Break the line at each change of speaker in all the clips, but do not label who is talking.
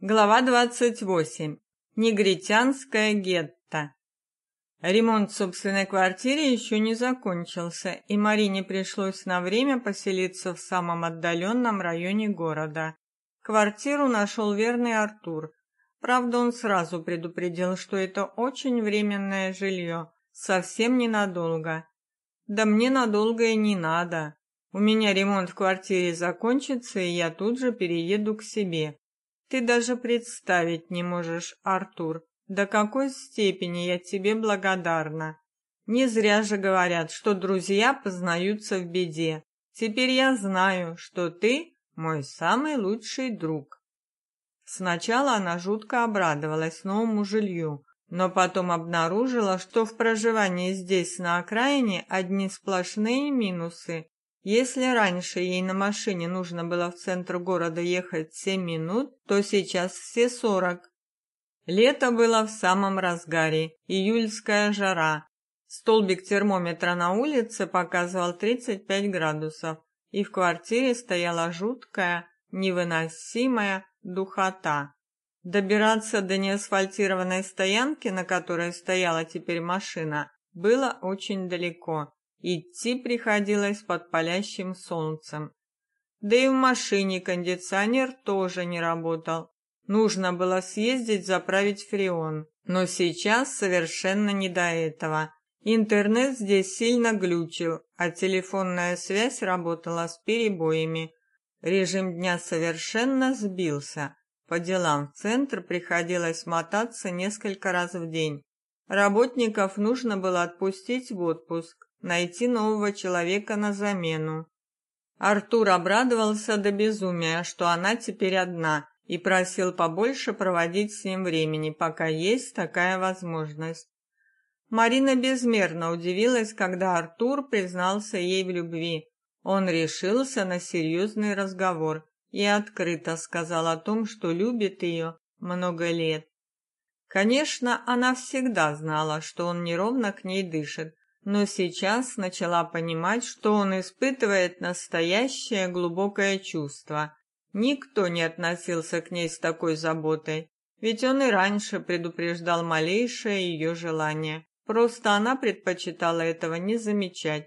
Глава 28. Негритянское гетто. Ремонт собственной квартире еще не закончился, и Марине пришлось на время поселиться в самом отдаленном районе города. Квартиру нашел верный Артур. Правда, он сразу предупредил, что это очень временное жилье, совсем ненадолго. Да мне надолго и не надо. У меня ремонт в квартире закончится, и я тут же перееду к себе. Ты даже представить не можешь, Артур, до какой степени я тебе благодарна. Не зря же говорят, что друзья познаются в беде. Теперь я знаю, что ты мой самый лучший друг. Сначала она жутко обрадовалась новому жилью, но потом обнаружила, что в проживании здесь на окраине одни сплошные минусы. Если раньше ей на машине нужно было в центр города ехать 7 минут, то сейчас все 40. Лето было в самом разгаре, июльская жара. Столбик термометра на улице показывал 35 градусов, и в квартире стояла жуткая, невыносимая духота. Добираться до неасфальтированной стоянки, на которой стояла теперь машина, было очень далеко. Идти приходилось под палящим солнцем. Да и в машине кондиционер тоже не работал. Нужно было съездить заправить фреон, но сейчас совершенно не до этого. Интернет здесь сильно глючил, а телефонная связь работала с перебоями. Режим дня совершенно сбился. По делам в центр приходилось мотаться несколько раз в день. Работников нужно было отпустить в отпуск, найти нового человека на замену. Артур обрадовался до безумия, что она теперь одна, и просил побольше проводить с ним времени, пока есть такая возможность. Марина безмерно удивилась, когда Артур признался ей в любви. Он решился на серьезный разговор и открыто сказал о том, что любит ее много лет. Конечно, она всегда знала, что он неровно к ней дышит, но сейчас начала понимать, что он испытывает настоящее глубокое чувство. Никто не относился к ней с такой заботой, ведь он и раньше предупреждал малейшее ее желание. Просто она предпочитала этого не замечать.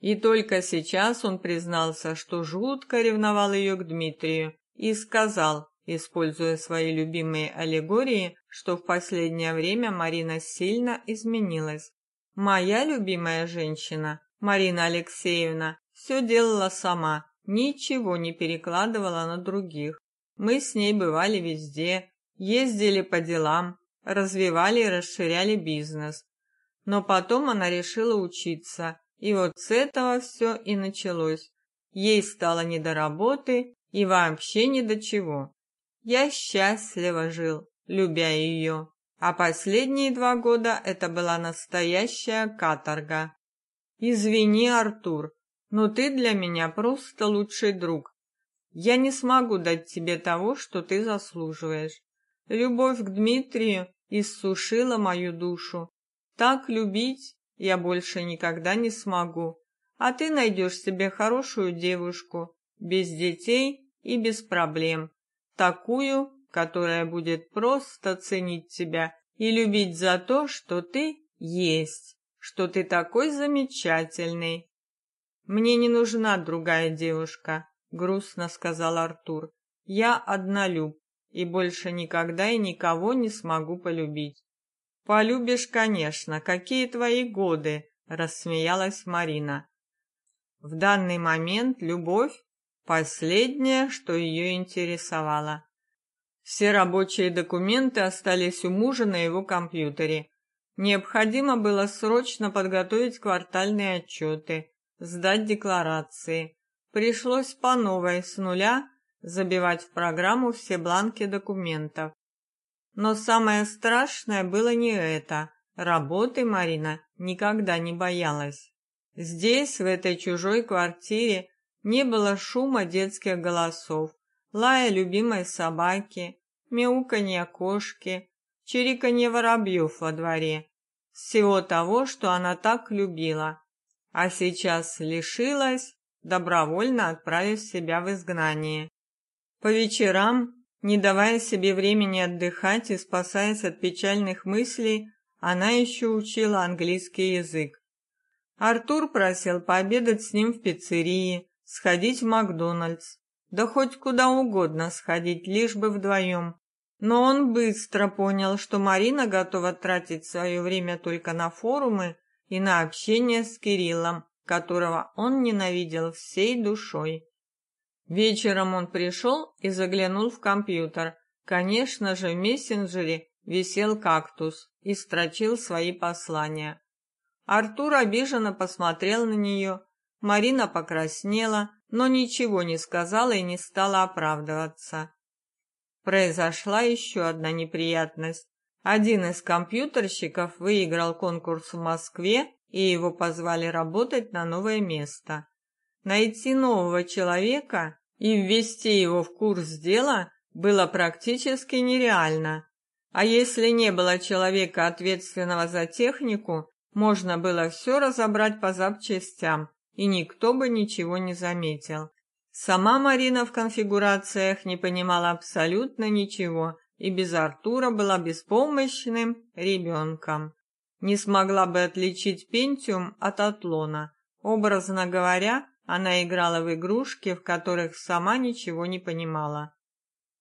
И только сейчас он признался, что жутко ревновал ее к Дмитрию, и сказал, используя свои любимые аллегории, что в последнее время Марина сильно изменилась. Моя любимая женщина, Марина Алексеевна, все делала сама, ничего не перекладывала на других. Мы с ней бывали везде, ездили по делам, развивали и расширяли бизнес. Но потом она решила учиться, и вот с этого все и началось. Ей стало не до работы и вообще ни до чего. Я счастливо жил, любя ее. А последние два года это была настоящая каторга. Извини, Артур, но ты для меня просто лучший друг. Я не смогу дать тебе того, что ты заслуживаешь. Любовь к Дмитрию иссушила мою душу. Так любить я больше никогда не смогу. А ты найдешь себе хорошую девушку, без детей и без проблем, такую, которая будет просто ценить тебя и любить за то, что ты есть, что ты такой замечательный. Мне не нужна другая девушка, грустно сказал Артур. Я однолюб и больше никогда и никого не смогу полюбить. Полюбишь, конечно, какие твои годы, рассмеялась Марина. В данный момент любовь последнее, что ее интересовало. Все рабочие документы остались у мужа на его компьютере. Необходимо было срочно подготовить квартальные отчеты, сдать декларации. Пришлось по новой с нуля забивать в программу все бланки документов. Но самое страшное было не это. Работы Марина никогда не боялась. Здесь, в этой чужой квартире, не было шума детских голосов, лая любимой собаки, мяуканье кошки, чириканье воробьев во дворе. Всего того, что она так любила, а сейчас лишилась, добровольно отправив себя в изгнание. По вечерам, Не давая себе времени отдыхать и спасаясь от печальных мыслей, она еще учила английский язык. Артур просил пообедать с ним в пиццерии, сходить в Макдональдс, да хоть куда угодно сходить, лишь бы вдвоем. Но он быстро понял, что Марина готова тратить свое время только на форумы и на общение с Кириллом, которого он ненавидел всей душой. Вечером он пришел и заглянул в компьютер. Конечно же, в мессенджере висел кактус и строчил свои послания. Артур обиженно посмотрел на нее. Марина покраснела, но ничего не сказала и не стала оправдываться. Произошла еще одна неприятность. Один из компьютерщиков выиграл конкурс в Москве, и его позвали работать на новое место. Найти нового человека и ввести его в курс дела было практически нереально. А если не было человека, ответственного за технику, можно было все разобрать по запчастям, и никто бы ничего не заметил. Сама Марина в конфигурациях не понимала абсолютно ничего и без Артура была беспомощным ребенком. Не смогла бы отличить Пентиум от Атлона. Образно говоря, она играла в игрушки, в которых сама ничего не понимала.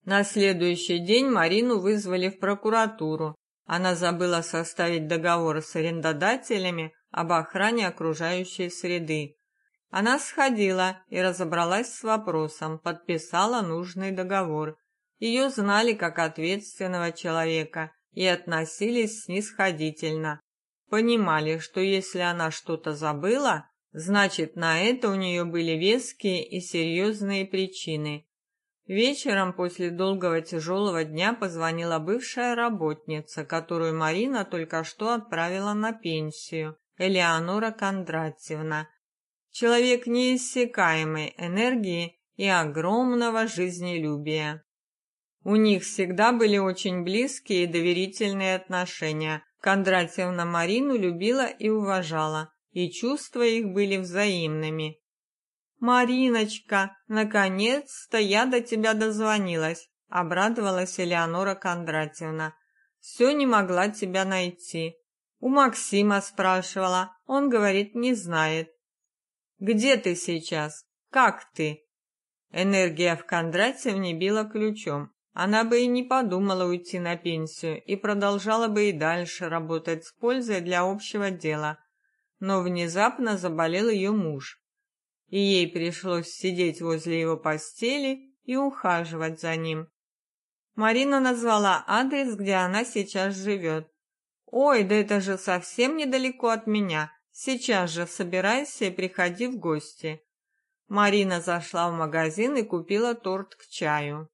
На следующий день Марину вызвали в прокуратуру. Она забыла составить договор с арендодателями об охране окружающей среды. Она сходила и разобралась с вопросом, подписала нужный договор. Ее знали как ответственного человека и относились снисходительно. Понимали, что если она что-то забыла, значит, на это у нее были веские и серьезные причины. Вечером после долгого тяжелого дня позвонила бывшая работница, которую Марина только что отправила на пенсию, Элеонора Кондратьевна человек неиссякаемой энергии и огромного жизнелюбия. У них всегда были очень близкие и доверительные отношения. Кондратьевна Марину любила и уважала, и чувства их были взаимными. Мариночка, наконец-то я до тебя дозвонилась, обрадовалась Элеонора Кондратьевна. Все не могла тебя найти. У Максима спрашивала, он говорит, не знает. Где ты сейчас? Как ты? Энергия в Кондратьевне била ключом. Она бы и не подумала уйти на пенсию и продолжала бы и дальше работать с пользой для общего дела. Но внезапно заболел ее муж, и ей пришлось сидеть возле его постели и ухаживать за ним. Марина назвала адрес, где она сейчас живет. «Ой, да это же совсем недалеко от меня. Сейчас же собирайся и приходи в гости. Марина зашла в магазин и купила торт к чаю.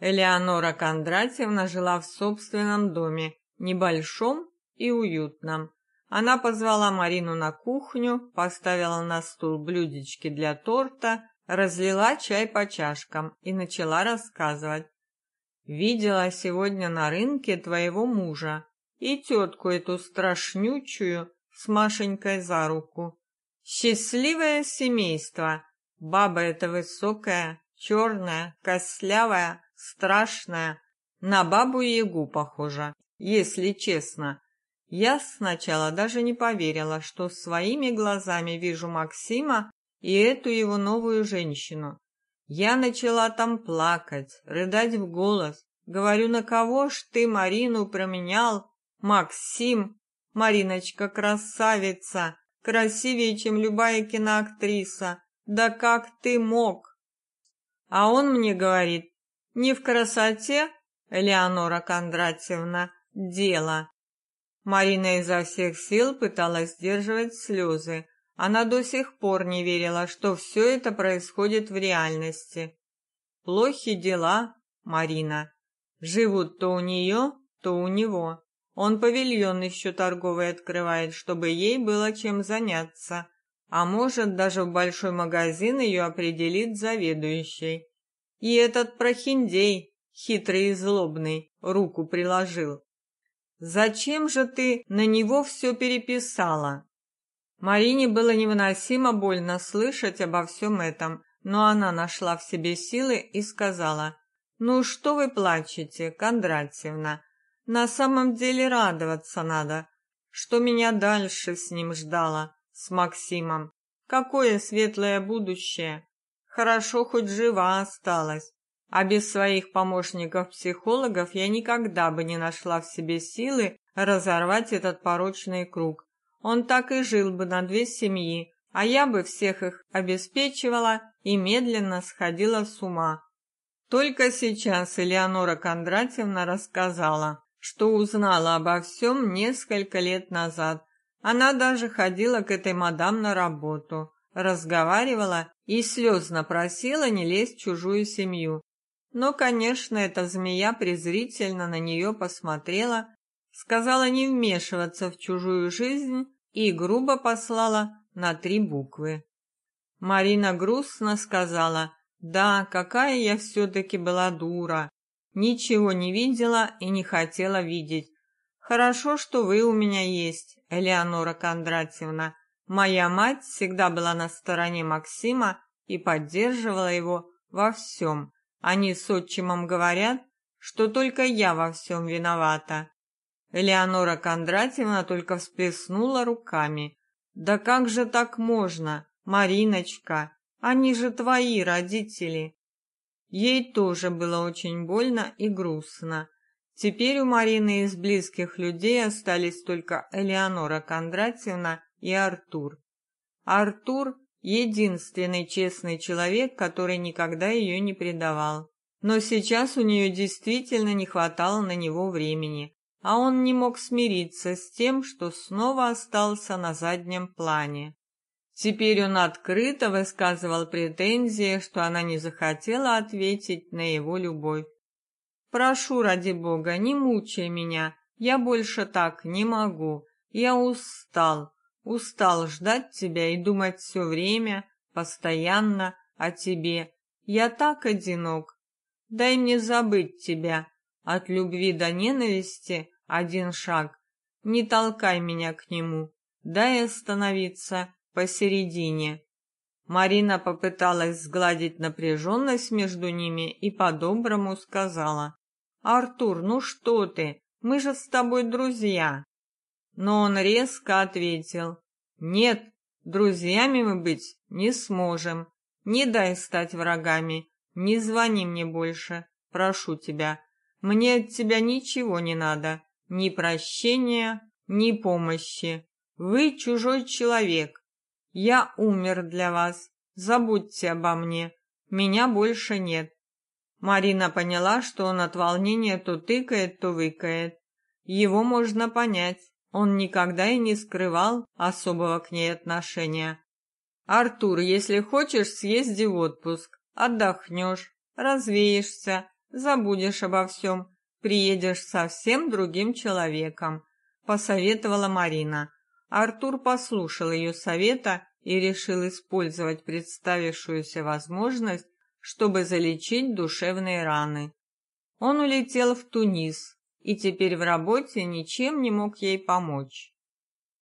Элеонора Кондратьевна жила в собственном доме, небольшом и уютном. Она позвала Марину на кухню, поставила на стул блюдечки для торта, разлила чай по чашкам и начала рассказывать. Видела сегодня на рынке твоего мужа и тетку эту страшнючую, с Машенькой за руку. Счастливое семейство. Баба эта высокая, черная, костлявая, страшная, на бабу-ягу похожа, если честно. Я сначала даже не поверила, что своими глазами вижу Максима и эту его новую женщину. Я начала там плакать, рыдать в голос. Говорю, на кого ж ты Марину променял? Максим, Мариночка красавица, красивее, чем любая киноактриса. Да как ты мог? А он мне говорит: "Не в красоте, Элеонора Кондратьевна, дело". Марина изо всех сил пыталась сдерживать слезы. Она до сих пор не верила, что все это происходит в реальности. Плохи дела, Марина. Живут то у нее, то у него. Он павильон еще торговый открывает, чтобы ей было чем заняться. А может, даже в большой магазин ее определит заведующий. И этот прохиндей, хитрый и злобный, руку приложил. Зачем же ты на него все переписала? Марине было невыносимо больно слышать обо всем этом, но она нашла в себе силы и сказала: Ну что вы плачете, Кондратьевна? На самом деле радоваться надо, что меня дальше с ним ждало, с Максимом. Какое светлое будущее. Хорошо хоть жива осталась. А без своих помощников-психологов я никогда бы не нашла в себе силы разорвать этот порочный круг. Он так и жил бы на две семьи, а я бы всех их обеспечивала и медленно сходила с ума. Только сейчас Элеонора Кондратьевна рассказала, что узнала обо всем несколько лет назад. Она даже ходила к этой мадам на работу, разговаривала и слезно просила не лезть в чужую семью. Но, конечно, эта змея презрительно на нее посмотрела, сказала не вмешиваться в чужую жизнь и грубо послала на три буквы. Марина грустно сказала: "Да, какая я все таки была дура. Ничего не видела и не хотела видеть. Хорошо, что вы у меня есть, Элеонора Кондратьевна. Моя мать всегда была на стороне Максима и поддерживала его во всем. Они с отчимом говорят, что только я во всем виновата. Элеонора Кондратьевна только всплеснула руками. Да как же так можно, Мариночка? Они же твои родители. Ей тоже было очень больно и грустно. Теперь у Марины из близких людей остались только Элеонора Кондратьевна и Артур. Артур единственный честный человек, который никогда ее не предавал. Но сейчас у нее действительно не хватало на него времени а он не мог смириться с тем, что снова остался на заднем плане. Теперь он открыто высказывал претензии, что она не захотела ответить на его любовь. Прошу ради бога, не мучай меня. Я больше так не могу. Я устал. Устал ждать тебя и думать все время, постоянно о тебе. Я так одинок. Дай мне забыть тебя. От любви до ненависти один шаг. Не толкай меня к нему. Дай остановиться посередине. Марина попыталась сгладить напряженность между ними и по-доброму сказала: "Артур, ну что ты? Мы же с тобой друзья". Но он резко ответил: "Нет, друзьями мы быть не сможем. Не дай стать врагами. Не звони мне больше, прошу тебя. Мне от тебя ничего не надо ни прощения, ни помощи. Вы чужой человек. Я умер для вас. Забудьте обо мне. Меня больше нет. Марина поняла, что он от волнения то тыкает, то выкает. Его можно понять. Он никогда и не скрывал особого к ней отношения. Артур, если хочешь, съезди в отпуск, отдохнешь, развеешься, забудешь обо всем приедешь совсем другим человеком, посоветовала Марина. Артур послушал ее совета и решил использовать представившуюся возможность, чтобы залечить душевные раны. Он улетел в Тунис и теперь в работе ничем не мог ей помочь.